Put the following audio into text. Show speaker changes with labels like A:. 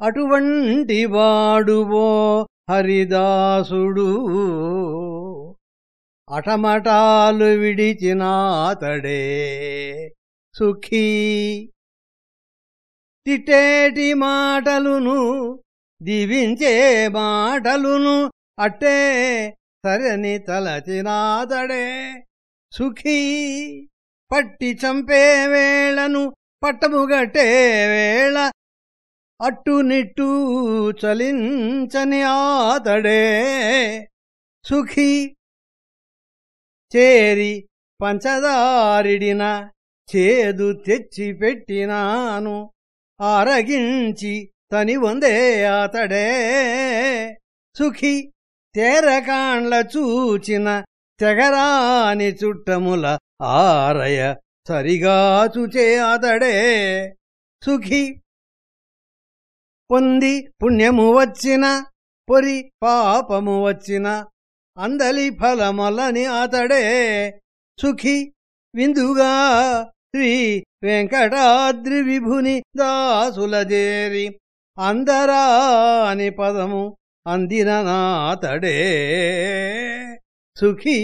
A: అటువంటి వాడువో హరిదాసుడు. అటమటాలు విడిచినాతడే సుఖీ. తిట్టేటి మాటలును దివించే మాటలును అట్టే సరని తలచినాతడే సుఖీ. పట్టి చంపే వేళను పట్టముగట్టే వేళ అట్టునిట్టు చలించని ఆతడే సుఖీ చేరి పంచదారిడిన చేదు తెచ్చి పెట్టినాను ఆరగించి తని వందే అతడే సుఖి తేరకాండ్ల చూచిన తెగరాని చుట్టముల ఆరయ సరిగా చూచే అతడే సుఖి పొంది పుణ్యము వచ్చిన పొరి పాపము వచ్చిన అందలి ఫలమలని అతడే సుఖి విందుగా శ్రీ వెంకటాద్రి విభుని దాసులదేరి అందరాని పదము అందిన నాతడే సుఖీ.